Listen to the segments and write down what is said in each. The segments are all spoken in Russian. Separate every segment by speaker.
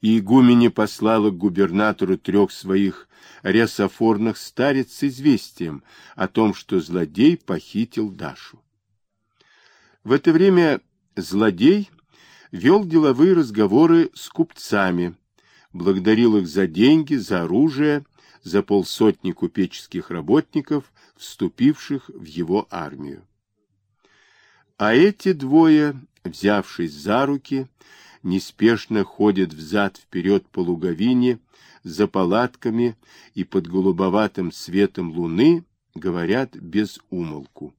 Speaker 1: и игумене послала к губернатору трех своих ресофорных старец с известием о том, что злодей похитил Дашу. В это время злодей вел деловые разговоры с купцами, благодарил их за деньги, за оружие, за полсотни купеческих работников, вступивших в его армию. А эти двое, взявшись за руки, неспешно ходят взад-вперед по луговине, за палатками и под голубоватым светом луны, говорят без умолку.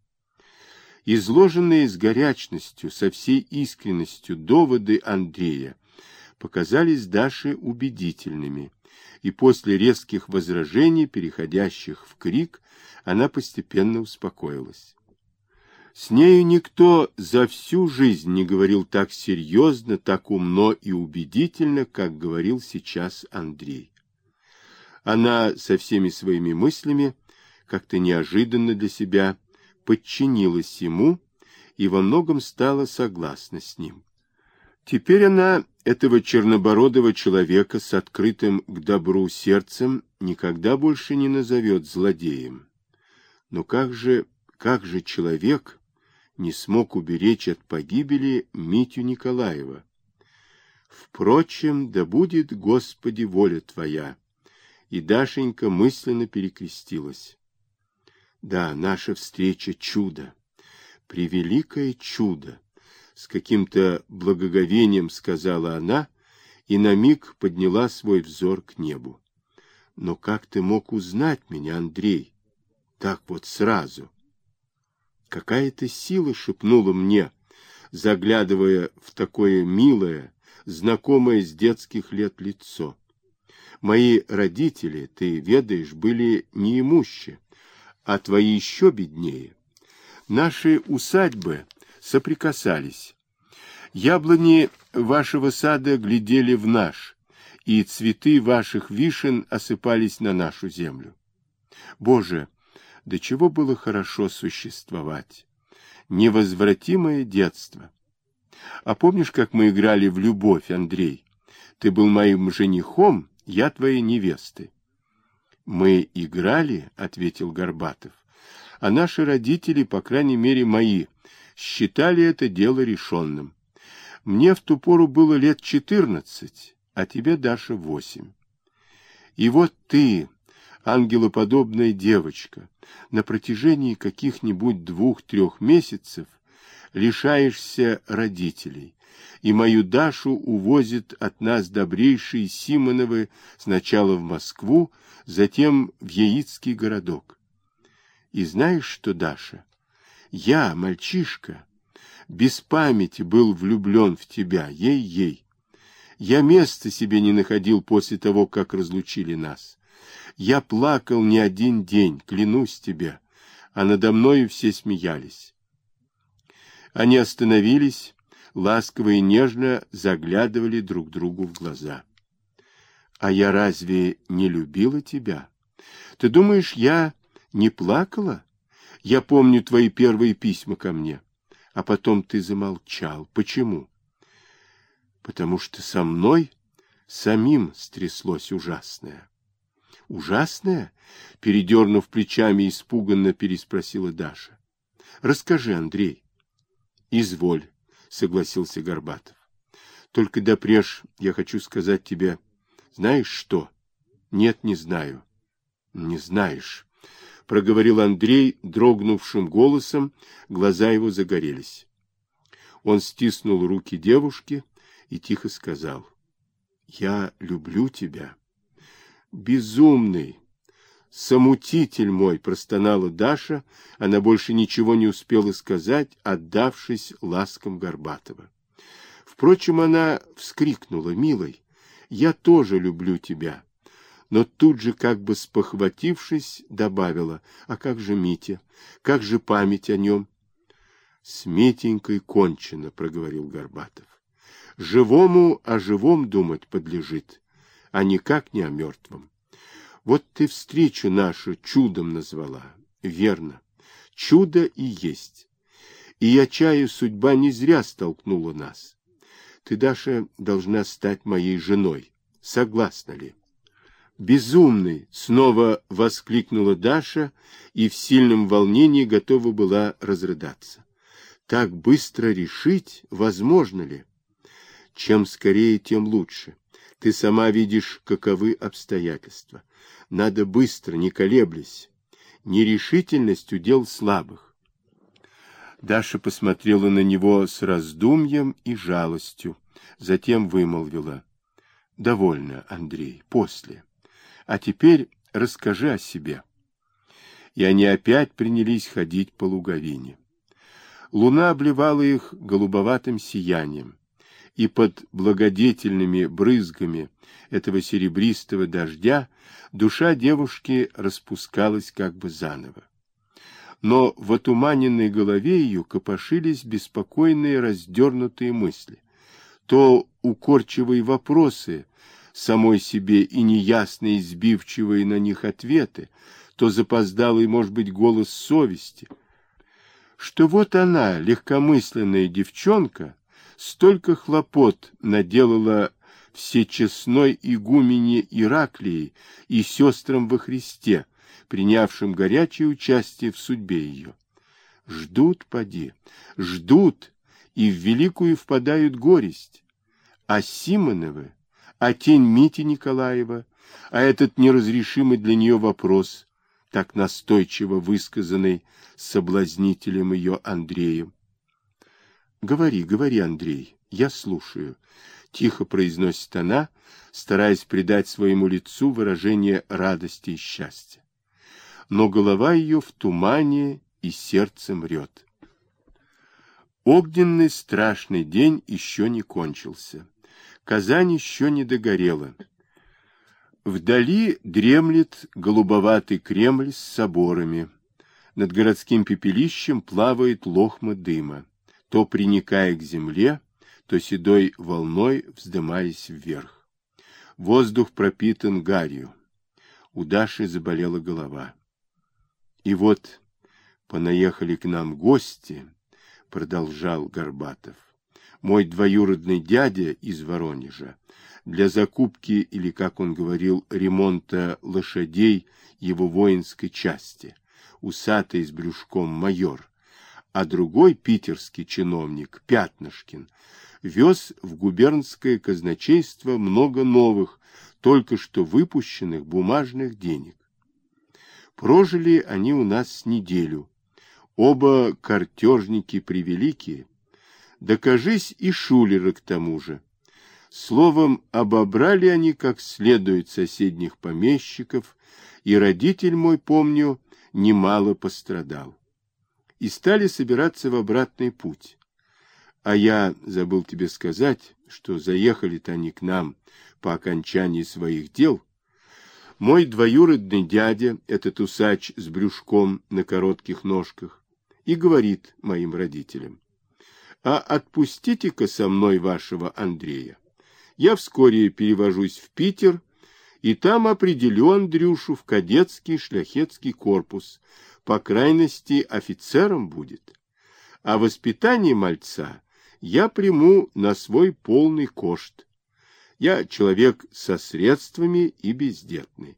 Speaker 1: Изложенные с горячностью, со всей искренностью доводы Андрея показались Даше убедительными, и после резких возражений, переходящих в крик, она постепенно успокоилась. С нею никто за всю жизнь не говорил так серьезно, так умно и убедительно, как говорил сейчас Андрей. Она со всеми своими мыслями, как-то неожиданно для себя, подчинилась ему и во многом стала согласна с ним. Теперь она этого чернобородого человека с открытым к добру сердцем никогда больше не назовет злодеем. Но как же, как же человек не смог уберечь от погибели Митю Николаева? Впрочем, да будет, Господи, воля Твоя. И Дашенька мысленно перекрестилась. Да, наша встреча — чудо, превеликое чудо, с каким-то благоговением сказала она и на миг подняла свой взор к небу. Но как ты мог узнать меня, Андрей? Так вот сразу. Какая-то сила шепнула мне, заглядывая в такое милое, знакомое с детских лет лицо. Мои родители, ты ведаешь, были неимущи а твои еще беднее. Наши усадьбы соприкасались. Яблони вашего сада глядели в наш, и цветы ваших вишен осыпались на нашу землю. Боже, до чего было хорошо существовать! Невозвратимое детство! А помнишь, как мы играли в любовь, Андрей? Ты был моим женихом, я твоей невестой. Мы играли, ответил Горбатов. А наши родители, по крайней мере мои, считали это дело решенным. Мне в ту пору было лет четырнадцать, а тебе, Даша, восемь. И вот ты, ангелоподобная девочка, на протяжении каких-нибудь двух-трех месяцев лишаешься родителей, и мою Дашу увозят от нас добрейшие Симоновы сначала в Москву, затем в Яицкий городок. И знаешь что, Даша, я, мальчишка, без памяти был влюблен в тебя, ей-ей. Я места себе не находил после того, как разлучили нас. Я плакал не один день, клянусь тебе, а надо мною все смеялись. Они остановились, ласково и нежно заглядывали друг другу в глаза. А я разве не любила тебя? Ты думаешь, я не плакала? Я помню твои первые письма ко мне. А потом ты замолчал. Почему? Потому что со мной самим стряслось ужасное. Ужасное? Передернув плечами, испуганно переспросила Даша. Расскажи, Андрей. Изволь, согласился Горбатов. Только допреж я хочу сказать тебе знаешь что? Нет, не знаю. Не знаешь, проговорил Андрей дрогнувшим голосом, глаза его загорелись. Он стиснул руки девушки и тихо сказал: "Я люблю тебя". Безумный, самутитель мой, простонала Даша, она больше ничего не успела сказать, отдавшись ласкам Горбатова. Впрочем, она вскрикнула: "Милый, я тоже люблю тебя. Но тут же, как бы спохватившись, добавила, а как же Митя? Как же память о нем? С Митенькой кончено, проговорил Горбатов. Живому о живом думать подлежит, а никак не о мертвом. Вот ты встречу нашу чудом назвала. Верно. Чудо и есть. И я чаю, судьба не зря столкнула нас. Ты, Даша, должна стать моей женой. Согласна ли? «Безумный!» — снова воскликнула Даша и в сильном волнении готова была разрыдаться. «Так быстро решить возможно ли? Чем скорее, тем лучше. Ты сама видишь, каковы обстоятельства. Надо быстро, не колеблясь. Нерешительность удел слабых. Даша посмотрела на него с раздумьем и жалостью, затем вымолвила. «Довольно, Андрей, после. А теперь расскажи о себе». И они опять принялись ходить по луговине. Луна обливала их голубоватым сиянием, и под благодетельными брызгами этого серебристого дождя душа девушки распускалась как бы заново но в отуманенной голове ее копошились беспокойные раздернутые мысли. То укорчивые вопросы самой себе и неясные сбивчивые на них ответы, то запоздалый, может быть, голос совести, что вот она, легкомысленная девчонка, столько хлопот наделала всечестной игумене Ираклии и сестрам во Христе, принявшим горячее участие в судьбе ее. Ждут, поди, ждут, и в великую впадают горесть. А Симоновы, а тень Мити Николаева, а этот неразрешимый для нее вопрос, так настойчиво высказанный соблазнителем ее Андреем. — Говори, говори, Андрей, я слушаю, — тихо произносит она, стараясь придать своему лицу выражение радости и счастья но голова ее в тумане и сердце мрет. Огненный страшный день еще не кончился. Казань еще не догорела. Вдали дремлет голубоватый Кремль с соборами. Над городским пепелищем плавает лохма дыма, то приникая к земле, то седой волной вздымаясь вверх. Воздух пропитан гарью. У Даши заболела голова. И вот понаехали к нам гости, продолжал Горбатов. Мой двоюродный дядя из Воронежа для закупки или, как он говорил, ремонта лошадей его воинской части, усатый с брюшком майор, а другой питерский чиновник, Пятнышкин, вез в губернское казначейство много новых, только что выпущенных бумажных денег. Прожили они у нас неделю. Оба картежники превеликие. Докажись и шулеры к тому же. Словом, обобрали они как следует соседних помещиков, и родитель мой, помню, немало пострадал. И стали собираться в обратный путь. А я забыл тебе сказать, что заехали-то они к нам по окончании своих дел мой двоюродный дядя, этот усач с брюшком на коротких ножках, и говорит моим родителям, «А отпустите-ка со мной вашего Андрея. Я вскоре перевожусь в Питер, и там определю Андрюшу в кадетский шляхетский корпус, по крайности офицером будет. А воспитание мальца я приму на свой полный кошт. Я человек со средствами и бездетный.